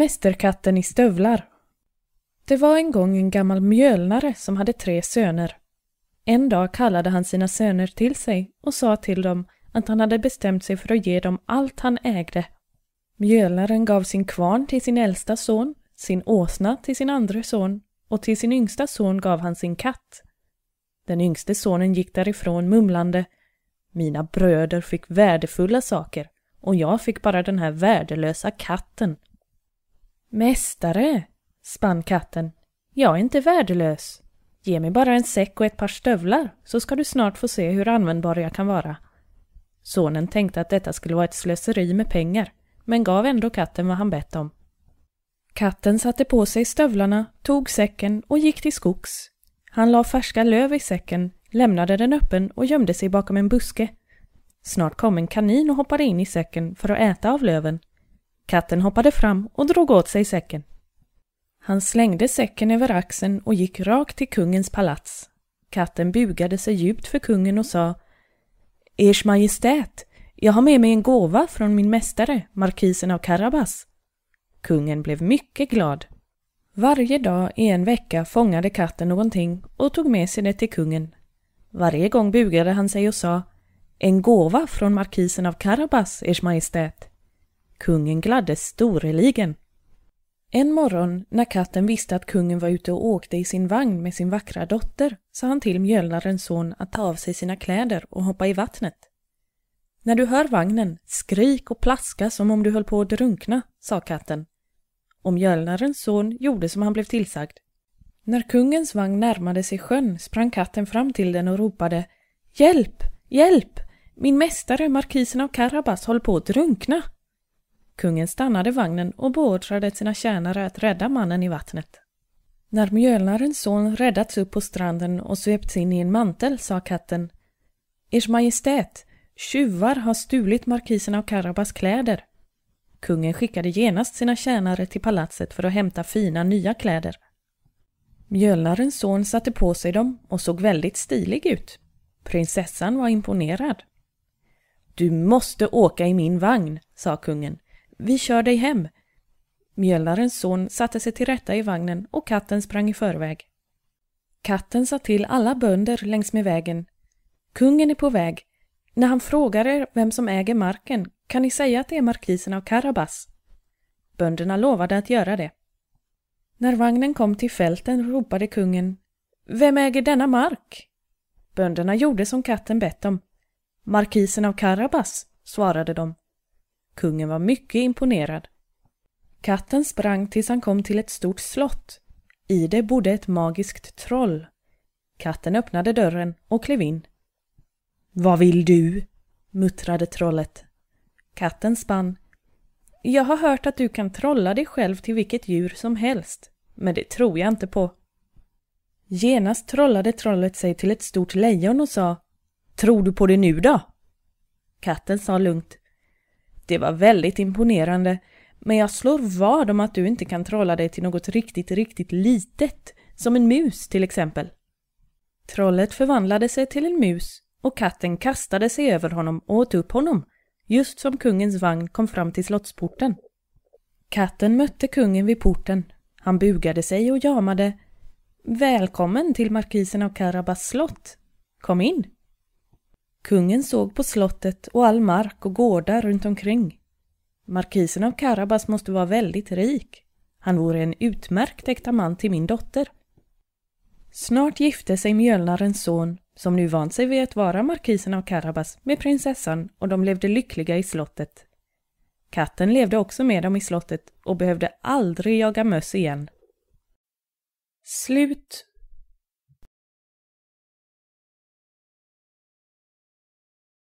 Mästerkatten i stövlar Det var en gång en gammal mjölnare som hade tre söner. En dag kallade han sina söner till sig och sa till dem att han hade bestämt sig för att ge dem allt han ägde. Mjölnaren gav sin kvarn till sin äldsta son, sin åsna till sin andra son och till sin yngsta son gav han sin katt. Den yngste sonen gick därifrån mumlande Mina bröder fick värdefulla saker och jag fick bara den här värdelösa katten. Mästare, spann katten, jag är inte värdelös. Ge mig bara en säck och ett par stövlar så ska du snart få se hur användbar jag kan vara. Sonen tänkte att detta skulle vara ett slöseri med pengar, men gav ändå katten vad han bett om. Katten satte på sig stövlarna, tog säcken och gick till skogs. Han la färska löv i säcken, lämnade den öppen och gömde sig bakom en buske. Snart kom en kanin och hoppade in i säcken för att äta av löven. Katten hoppade fram och drog åt sig säcken. Han slängde säcken över axeln och gick rakt till kungens palats. Katten bugade sig djupt för kungen och sa Ers Majestät, jag har med mig en gåva från min mästare, markisen av Karabas. Kungen blev mycket glad. Varje dag i en vecka fångade katten någonting och tog med sig det till kungen. Varje gång bugade han sig och sa En gåva från markisen av Karabas, Ers Majestät. Kungen gladdes storeligen. En morgon när katten visste att kungen var ute och åkte i sin vagn med sin vackra dotter sa han till mjölnarens son att ta av sig sina kläder och hoppa i vattnet. När du hör vagnen, skrik och plaska som om du höll på att drunkna, sa katten. Och mjölnarens son gjorde som han blev tillsagd. När kungens vagn närmade sig sjön sprang katten fram till den och ropade Hjälp! Hjälp! Min mästare, markisen av Karabas, håller på att drunkna! Kungen stannade vagnen och beordrade sina tjänare att rädda mannen i vattnet. När mjölnarens son räddats upp på stranden och svepts in i en mantel sa katten Ers Majestät, tjuvar har stulit markisen av Karabas kläder. Kungen skickade genast sina tjänare till palatset för att hämta fina nya kläder. Mjölnarens son satte på sig dem och såg väldigt stilig ut. Prinsessan var imponerad. Du måste åka i min vagn, sa kungen. Vi kör dig hem. Mjölnarens son satte sig till rätta i vagnen och katten sprang i förväg. Katten sa till alla bönder längs med vägen. Kungen är på väg. När han frågar er vem som äger marken kan ni säga att det är markisen av Karabas. Bönderna lovade att göra det. När vagnen kom till fälten ropade kungen Vem äger denna mark? Bönderna gjorde som katten bett dem. Markisen av Karabas, svarade de. Kungen var mycket imponerad. Katten sprang tills han kom till ett stort slott. I det bodde ett magiskt troll. Katten öppnade dörren och klev in. Vad vill du? muttrade trollet. Katten spann. Jag har hört att du kan trolla dig själv till vilket djur som helst, men det tror jag inte på. Genast trollade trollet sig till ett stort lejon och sa Tror du på det nu då? Katten sa lugnt det var väldigt imponerande, men jag slår vad om att du inte kan trolla dig till något riktigt, riktigt litet, som en mus till exempel. Trollet förvandlade sig till en mus och katten kastade sig över honom och åt upp honom, just som kungens vagn kom fram till slottsporten. Katten mötte kungen vid porten. Han bugade sig och jamade Välkommen till markisen av Karabas slott. Kom in. Kungen såg på slottet och all mark och gårdar runt omkring. Markisen av Karabas måste vara väldigt rik. Han vore en utmärkt äkta man till min dotter. Snart gifte sig mjölnarens son, som nu vant sig vid att vara markisen av Karabas, med prinsessan och de levde lyckliga i slottet. Katten levde också med dem i slottet och behövde aldrig jaga möss igen. Slut